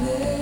love.